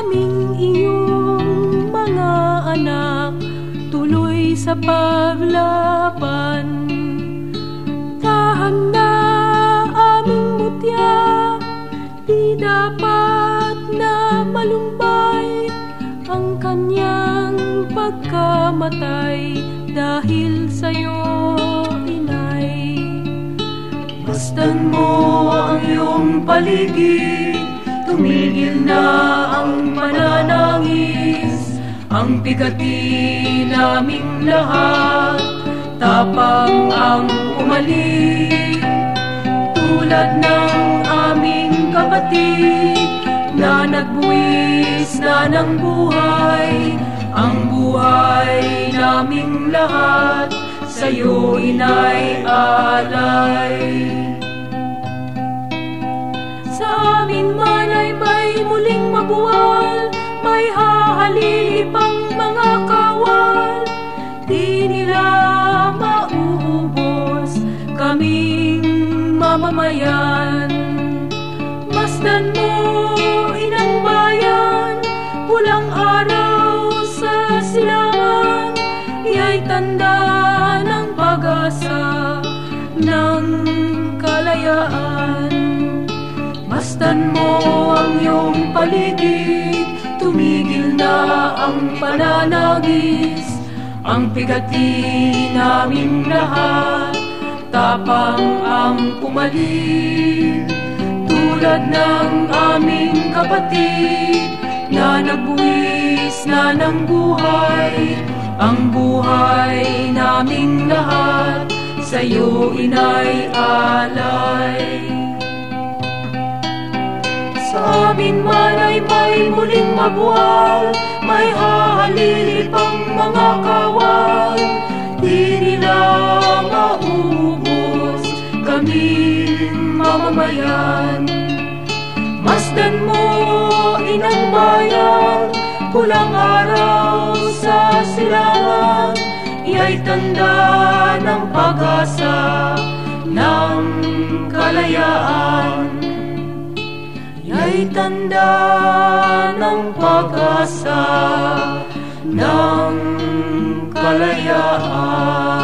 kaming iyong mga anak tuloy sa paglaban. Tahan na aming mutya di dapat na malumbay ang kanyang pagkamatay dahil sa'yo inay. Bastan mo ang iyong paligid Tumigil na ang pananangis Ang bigati naming lahat. Tapang ang umalik Tulad ng aming kapatid Na nagbuwis na ng buhay. Ang buhay naming lahat Sa'yo inay alay mamamayan. Masdan mo, inang bayan, pulang araw sa silangan, iya'y tanda ng pag-asa ng kalayaan. Masdan mo ang iyong paligid Tumigil na ang pananagis Ang bigati naming lahat Tapang ang pumalig Tulad ng aming kapatid Na nagbuwis na ng buhay. Ang buhay naming lahat Sa'yo inay alay. Sa amin man ay may muling mabuwal May hahalipang mga kawal kaming mamamayan. Masdan mo inang bayan Pulang araw sa silangan. Iya'y tanda ng pag-asa ng kalayaan. Ay tanda ng pag-asa ng kalayaan.